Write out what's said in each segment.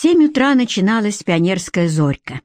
семь утра начиналась пионерская зорька.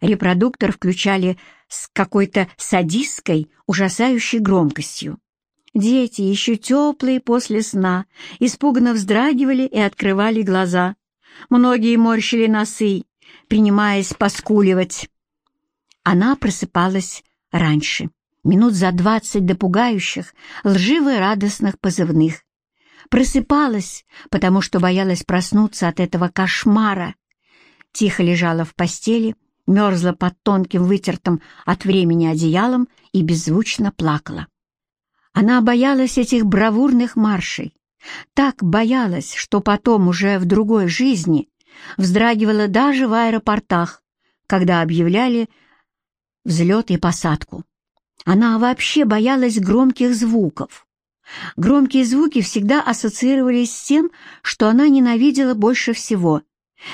Репродуктор включали с какой-то садистской, ужасающей громкостью. Дети, еще теплые после сна, испуганно вздрагивали и открывали глаза. Многие морщили носы, принимаясь поскуливать. Она просыпалась раньше, минут за двадцать до пугающих, лживо-радостных позывных. Просыпалась, потому что боялась проснуться от этого кошмара. Тихо лежала в постели, мерзла под тонким вытертым от времени одеялом и беззвучно плакала. Она боялась этих бравурных маршей, так боялась, что потом уже в другой жизни вздрагивала даже в аэропортах, когда объявляли взлет и посадку. Она вообще боялась громких звуков. Громкие звуки всегда ассоциировались с тем, что она ненавидела больше всего.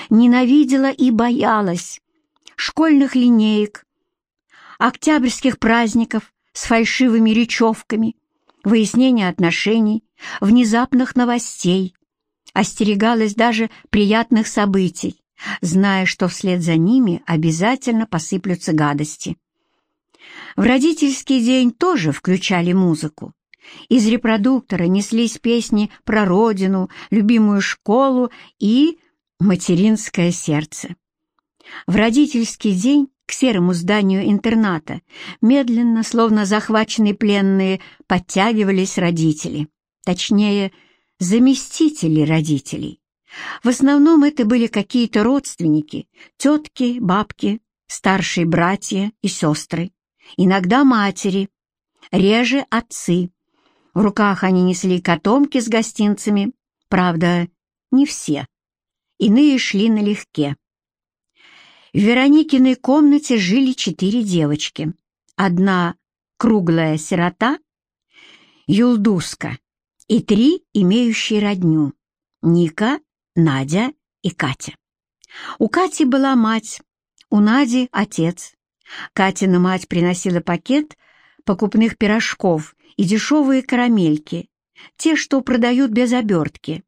Ненавидела и боялась школьных линеек, октябрьских праздников с фальшивыми речевками, выяснения отношений, внезапных новостей, остерегалась даже приятных событий, зная, что вслед за ними обязательно посыплются гадости. В родительский день тоже включали музыку. Из репродуктора неслись песни про родину, любимую школу и материнское сердце. В родительский день к серому зданию интерната медленно, словно захваченные пленные, подтягивались родители. Точнее, заместители родителей. В основном это были какие-то родственники, тетки, бабки, старшие братья и сестры, иногда матери, реже отцы. В руках они несли котомки с гостинцами, правда, не все. Иные шли налегке. В Вероникиной комнате жили четыре девочки. Одна круглая сирота, Юлдуска, и три имеющие родню — Ника, Надя и Катя. У Кати была мать, у Нади — отец. Катина мать приносила пакет покупных пирожков и дешевые карамельки, те, что продают без обертки.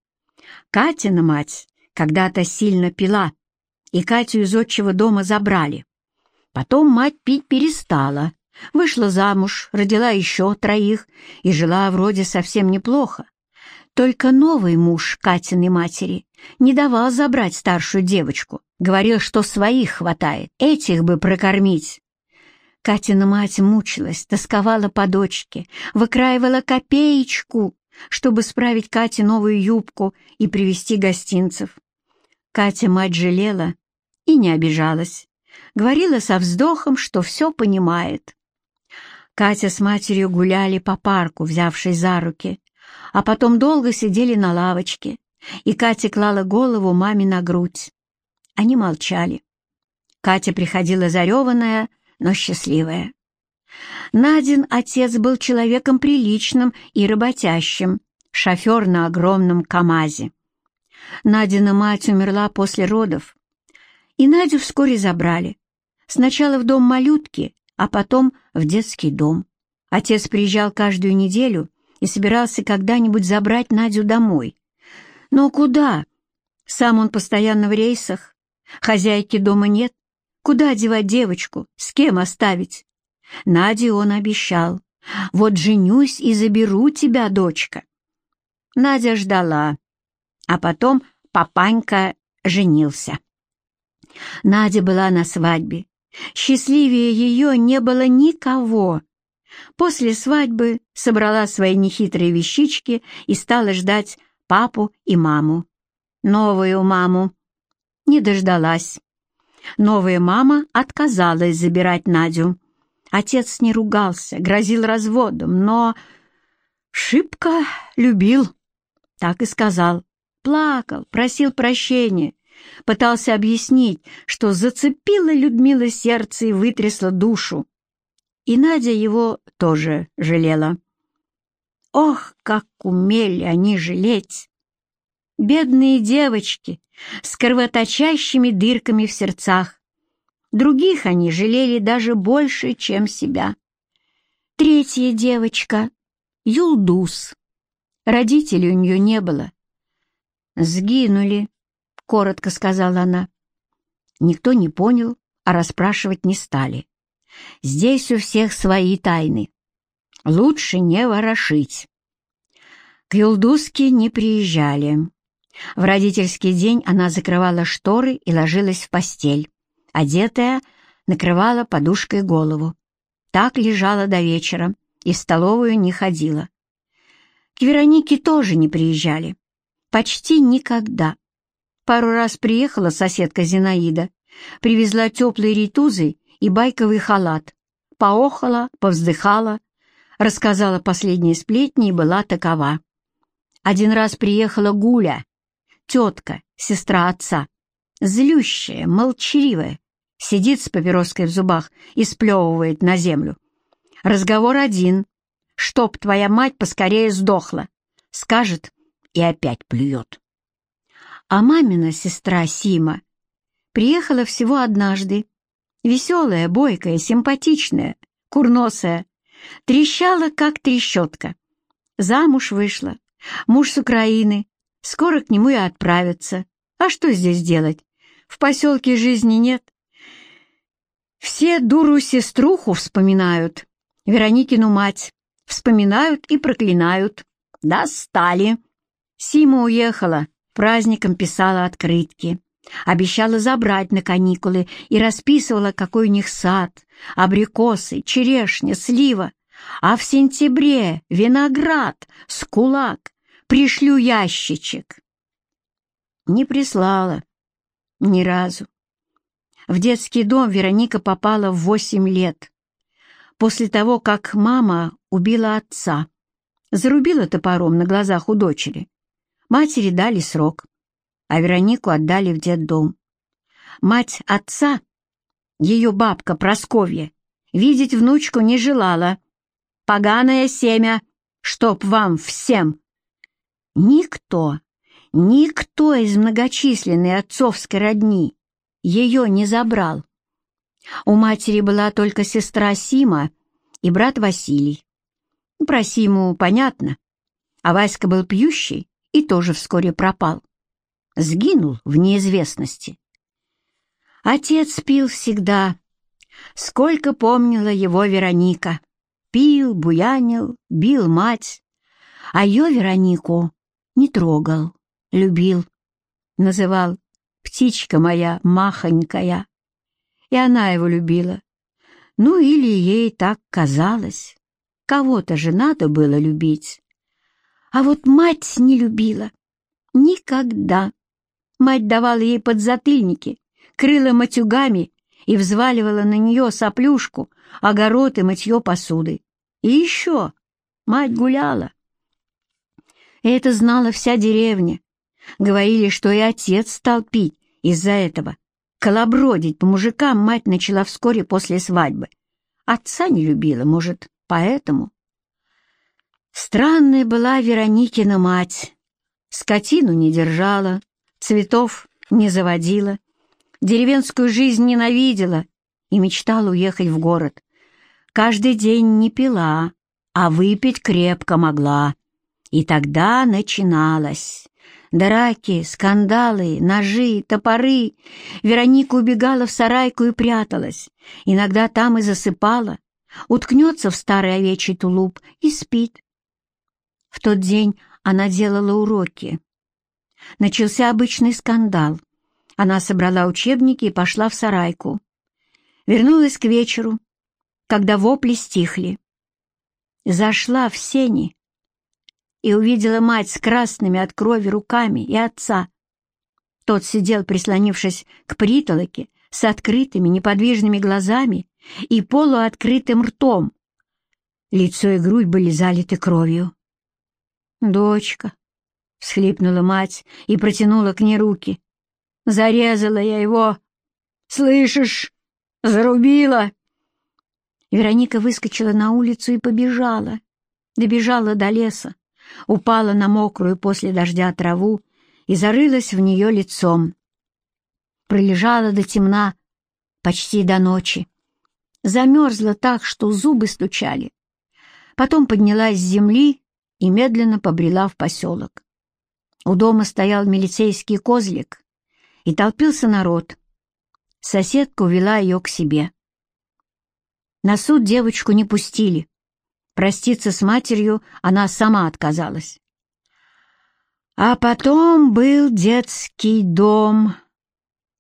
Катина мать когда-то сильно пила, и Катю из отчего дома забрали. Потом мать пить перестала, вышла замуж, родила еще троих и жила вроде совсем неплохо. Только новый муж Катиной матери не давал забрать старшую девочку, говорил, что своих хватает, этих бы прокормить. Катина мать мучилась, тосковала по дочке, выкраивала копеечку, чтобы справить Кате новую юбку и привезти гостинцев. Катя мать жалела, и не обижалась. Говорила со вздохом, что все понимает. Катя с матерью гуляли по парку, взявшись за руки, а потом долго сидели на лавочке, и Катя клала голову маме на грудь. Они молчали. Катя приходила зареванная, но счастливая. Надин отец был человеком приличным и работящим, шофер на огромном КамАЗе. Надина мать умерла после родов, и Надю вскоре забрали. Сначала в дом малютки, а потом в детский дом. Отец приезжал каждую неделю и собирался когда-нибудь забрать Надю домой. Но куда? Сам он постоянно в рейсах. Хозяйки дома нет. Куда девать девочку? С кем оставить? Наде он обещал. «Вот женюсь и заберу тебя, дочка». Надя ждала, а потом папанька женился. Надя была на свадьбе. Счастливее ее не было никого. После свадьбы собрала свои нехитрые вещички и стала ждать папу и маму. Новую маму. Не дождалась. Новая мама отказалась забирать Надю. Отец не ругался, грозил разводом, но шибко любил, так и сказал. Плакал, просил прощения, Пытался объяснить, что зацепила Людмила сердце и вытрясла душу. И Надя его тоже жалела. Ох, как умели они жалеть! Бедные девочки с кровоточащими дырками в сердцах. Других они жалели даже больше, чем себя. Третья девочка — Юлдус. Родителей у нее не было. Сгинули — коротко сказала она. Никто не понял, а расспрашивать не стали. Здесь у всех свои тайны. Лучше не ворошить. К Юлдуске не приезжали. В родительский день она закрывала шторы и ложилась в постель. Одетая, накрывала подушкой голову. Так лежала до вечера и в столовую не ходила. К Веронике тоже не приезжали. Почти никогда. Пару раз приехала соседка Зинаида, привезла теплые ритузы и байковый халат, поохала, повздыхала, рассказала последние сплетни и была такова. Один раз приехала Гуля, тетка, сестра отца, злющая, молчаливая, сидит с папироской в зубах и сплевывает на землю. Разговор один, чтоб твоя мать поскорее сдохла, скажет и опять плюет. А мамина сестра Сима приехала всего однажды, веселая, бойкая, симпатичная, курносая, трещала, как трещотка. Замуж вышла, муж с Украины, скоро к нему и отправится. А что здесь делать? В поселке жизни нет. Все дуру-сеструху вспоминают, Вероникину мать, вспоминают и проклинают. Достали. Сима уехала, праздником писала открытки. Обещала забрать на каникулы и расписывала, какой у них сад, абрикосы, черешня, слива. А в сентябре виноград, скулак, пришлю ящичек. Не прислала. Ни разу. В детский дом Вероника попала в восемь лет. После того, как мама убила отца. Зарубила топором на глазах у дочери. Матери дали срок, а Веронику отдали в детдом. Мать отца, ее бабка Просковья, видеть внучку не желала. Поганое семя, чтоб вам всем. Никто, никто из многочисленной отцовской родни ее не забрал. У матери была только сестра Сима и брат Василий. Про Симу понятно, а Васька был пьющий и тоже вскоре пропал. Сгинул в неизвестности. Отец пил всегда, сколько помнила его Вероника. Пил, буянил, бил мать, а ее Веронику не трогал, любил, называл «птичка моя махонькая» и она его любила. Ну или ей так казалось. Кого-то же надо было любить. А вот мать не любила. Никогда. Мать давала ей подзатыльники, крыла матюгами и взваливала на нее соплюшку, огород и мытье посуды. И еще мать гуляла. И это знала вся деревня. Говорили, что и отец стал пить из-за этого. Колобродить по мужикам мать начала вскоре после свадьбы. Отца не любила, может, поэтому. Странная была Вероникина мать. Скотину не держала, цветов не заводила, деревенскую жизнь ненавидела и мечтала уехать в город. Каждый день не пила, а выпить крепко могла. И тогда начиналось. Драки, скандалы, ножи, топоры. Вероника убегала в сарайку и пряталась. Иногда там и засыпала. Уткнется в старый овечий тулуп и спит. В тот день она делала уроки. Начался обычный скандал. Она собрала учебники и пошла в сарайку. Вернулась к вечеру, когда вопли стихли. Зашла в сени и увидела мать с красными от крови руками и отца. Тот сидел, прислонившись к притолоке, с открытыми неподвижными глазами и полуоткрытым ртом. Лицо и грудь были залиты кровью. «Дочка», — всхлипнула мать и протянула к ней руки. «Зарезала я его! Слышишь? Зарубила!» Вероника выскочила на улицу и побежала. Добежала до леса упала на мокрую после дождя траву и зарылась в нее лицом. Пролежала до темна, почти до ночи. Замерзла так, что зубы стучали. Потом поднялась с земли и медленно побрела в поселок. У дома стоял милицейский козлик, и толпился народ. Соседка увела ее к себе. На суд девочку не пустили. Проститься с матерью она сама отказалась. А потом был детский дом,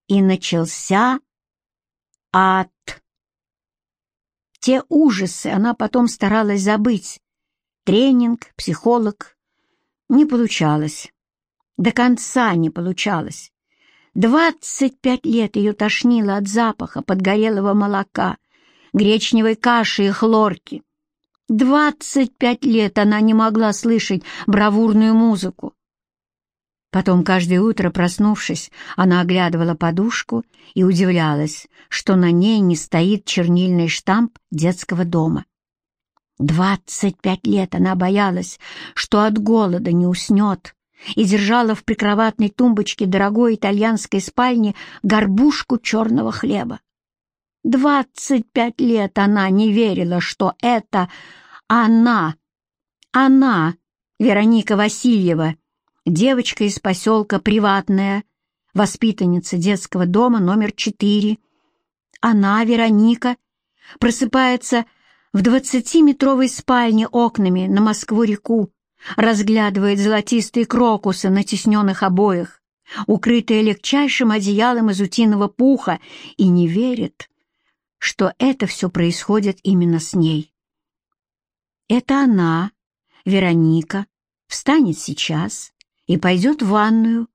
и начался ад. Те ужасы она потом старалась забыть. Тренинг, психолог. Не получалось. До конца не получалось. Двадцать пять лет ее тошнило от запаха подгорелого молока, гречневой каши и хлорки. Двадцать пять лет она не могла слышать бравурную музыку. Потом каждое утро, проснувшись, она оглядывала подушку и удивлялась, что на ней не стоит чернильный штамп детского дома. Двадцать пять лет она боялась, что от голода не уснет, и держала в прикроватной тумбочке дорогой итальянской спальни горбушку черного хлеба. Двадцать пять лет она не верила, что это она, она, Вероника Васильева, девочка из поселка Приватная, воспитанница детского дома номер четыре. Она, Вероника, просыпается в двадцатиметровой спальне окнами на Москву-реку, разглядывает золотистые крокусы на тесненных обоях, укрытые легчайшим одеялом из утиного пуха, и не верит, что это все происходит именно с ней. Это она, Вероника, встанет сейчас и пойдет в ванную,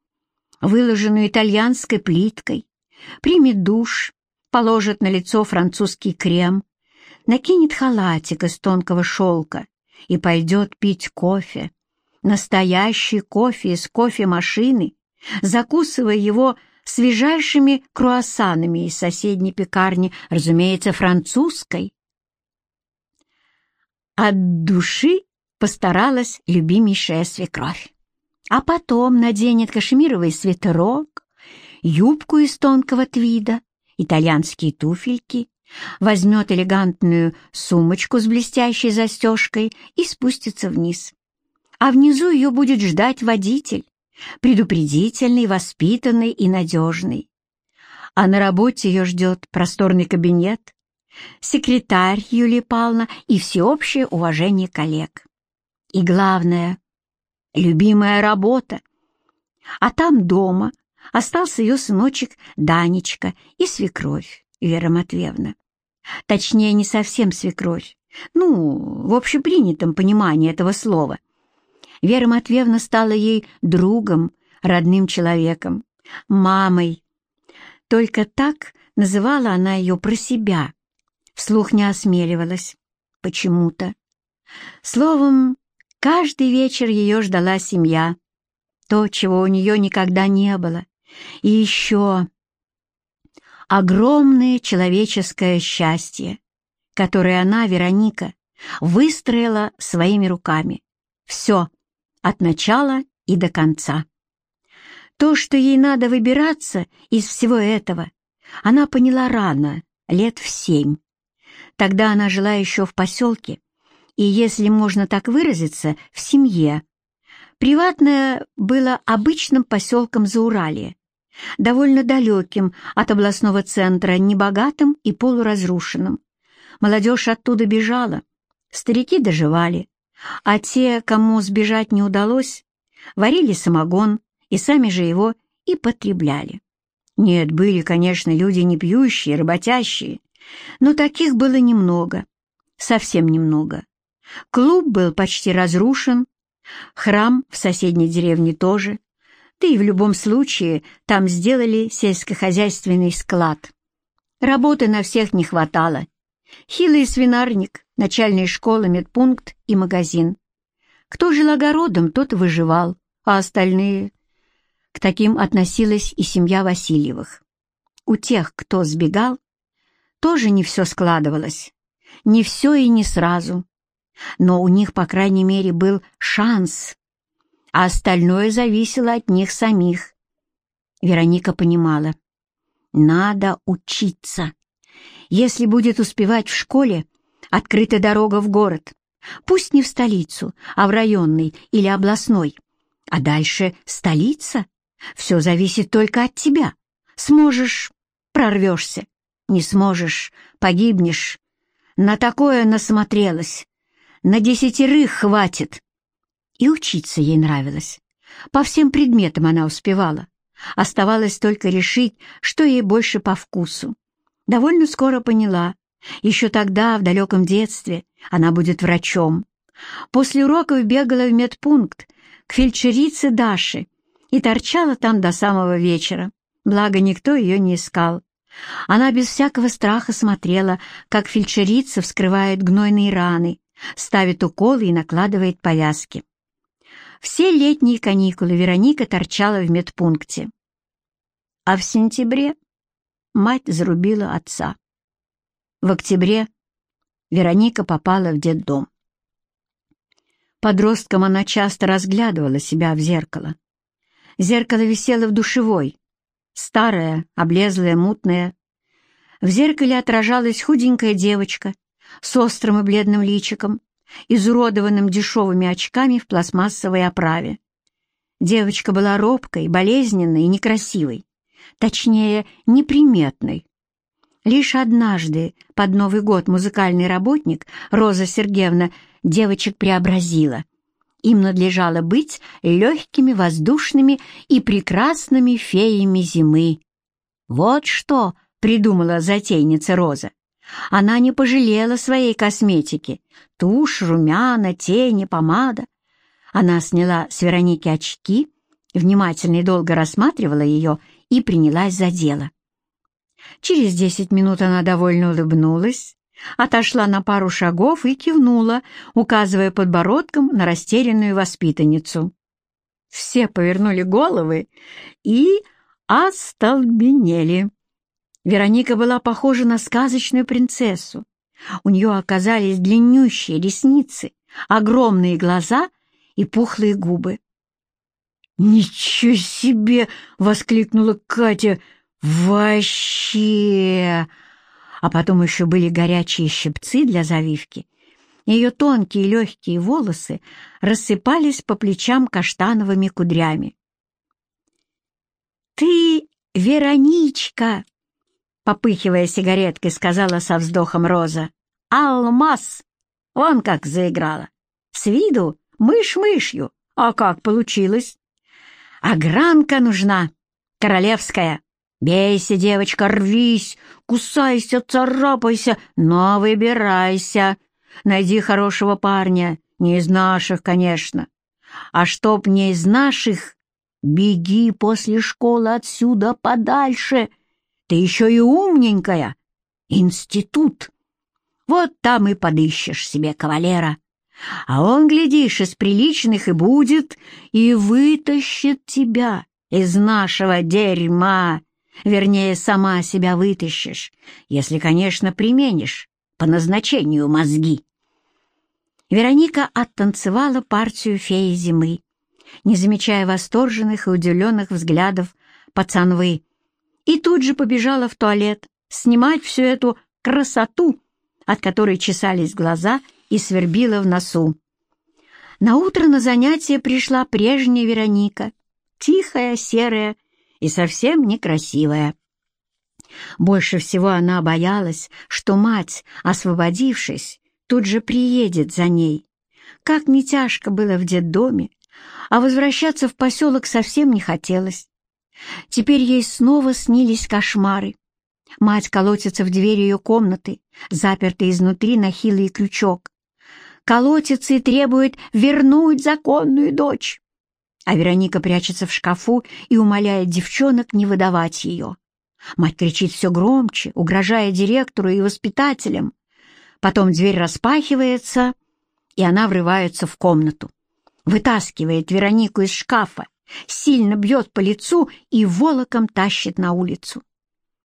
выложенную итальянской плиткой, примет душ, положит на лицо французский крем, накинет халатик из тонкого шелка и пойдет пить кофе, настоящий кофе из кофемашины, закусывая его свежайшими круассанами из соседней пекарни, разумеется, французской. От души постаралась любимейшая свекровь. А потом наденет кашемировый свитерок, юбку из тонкого твида, итальянские туфельки, возьмет элегантную сумочку с блестящей застежкой и спустится вниз. А внизу ее будет ждать водитель, предупредительный, воспитанный и надежный. А на работе ее ждет просторный кабинет, секретарь Юлия Павловна и всеобщее уважение коллег. И главное — любимая работа. А там дома остался ее сыночек Данечка и свекровь Вера Матвеевна. Точнее, не совсем свекровь. Ну, в общепринятом понимании этого слова. Вера Матвеевна стала ей другом, родным человеком, мамой. Только так называла она ее про себя. Вслух не осмеливалась. Почему-то. Словом, каждый вечер ее ждала семья. То, чего у нее никогда не было. И еще огромное человеческое счастье, которое она, Вероника, выстроила своими руками. Все, от начала и до конца. То, что ей надо выбираться из всего этого, она поняла рано, лет в семь. Тогда она жила еще в поселке, и, если можно так выразиться, в семье. Приватное было обычным поселком Зауралья, довольно далеким от областного центра, небогатым и полуразрушенным. Молодежь оттуда бежала, старики доживали, а те, кому сбежать не удалось, варили самогон и сами же его и потребляли. Нет, были, конечно, люди не пьющие, работящие, но таких было немного, совсем немного. Клуб был почти разрушен, храм в соседней деревне тоже, да и в любом случае там сделали сельскохозяйственный склад. Работы на всех не хватало. Хилый свинарник, начальная школа, медпункт и магазин. Кто жил огородом, тот выживал, а остальные... К таким относилась и семья Васильевых. У тех, кто сбегал, тоже не все складывалось. Не все и не сразу. Но у них, по крайней мере, был шанс а остальное зависело от них самих. Вероника понимала. Надо учиться. Если будет успевать в школе, открыта дорога в город. Пусть не в столицу, а в районный или областной. А дальше столица, Все зависит только от тебя. Сможешь — прорвешься. Не сможешь — погибнешь. На такое насмотрелась. На десятерых хватит. И учиться ей нравилось. По всем предметам она успевала. Оставалось только решить, что ей больше по вкусу. Довольно скоро поняла. Еще тогда, в далеком детстве, она будет врачом. После уроков бегала в медпункт к фельдшерице Даше и торчала там до самого вечера. Благо, никто ее не искал. Она без всякого страха смотрела, как фельдшерица вскрывает гнойные раны, ставит уколы и накладывает повязки. Все летние каникулы Вероника торчала в медпункте. А в сентябре мать зарубила отца. В октябре Вероника попала в детдом. Подростком она часто разглядывала себя в зеркало. Зеркало висело в душевой, старое, облезлое, мутное. В зеркале отражалась худенькая девочка с острым и бледным личиком, изуродованным дешевыми очками в пластмассовой оправе. Девочка была робкой, болезненной и некрасивой, точнее, неприметной. Лишь однажды, под Новый год, музыкальный работник Роза Сергеевна девочек преобразила. Им надлежало быть легкими, воздушными и прекрасными феями зимы. Вот что придумала затейница Роза. Она не пожалела своей косметики. Тушь, румяна, тени, помада. Она сняла с Вероники очки, внимательно и долго рассматривала ее и принялась за дело. Через десять минут она довольно улыбнулась, отошла на пару шагов и кивнула, указывая подбородком на растерянную воспитанницу. Все повернули головы и остолбенели. Вероника была похожа на сказочную принцессу. У нее оказались длиннющие ресницы, огромные глаза и пухлые губы. «Ничего себе!» — воскликнула Катя. «Вообще!» А потом еще были горячие щипцы для завивки. Ее тонкие легкие волосы рассыпались по плечам каштановыми кудрями. «Ты Вероничка!» Попыхивая сигареткой, сказала со вздохом Роза. «Алмаз! Вон как заиграла! С виду мышь мышью, а как получилось? Огранка нужна, королевская!» Бейся, девочка, рвись, кусайся, царапайся, но выбирайся. Найди хорошего парня, не из наших, конечно. А чтоб не из наших, беги после школы отсюда подальше. Ты еще и умненькая. Институт. Вот там и подыщешь себе кавалера. А он, глядишь, из приличных и будет, и вытащит тебя из нашего дерьма. Вернее, сама себя вытащишь, если, конечно, применишь по назначению мозги. Вероника оттанцевала партию феи зимы, не замечая восторженных и удивленных взглядов пацанвы, и тут же побежала в туалет снимать всю эту красоту, от которой чесались глаза и свербила в носу. На утро на занятие пришла прежняя Вероника, тихая, серая и совсем некрасивая. Больше всего она боялась, что мать, освободившись, тут же приедет за ней. Как не тяжко было в детдоме, а возвращаться в поселок совсем не хотелось. Теперь ей снова снились кошмары. Мать колотится в дверь ее комнаты, запертой изнутри на хилый крючок. Колотится и требует вернуть законную дочь а Вероника прячется в шкафу и умоляет девчонок не выдавать ее. Мать кричит все громче, угрожая директору и воспитателям. Потом дверь распахивается, и она врывается в комнату. Вытаскивает Веронику из шкафа, сильно бьет по лицу и волоком тащит на улицу.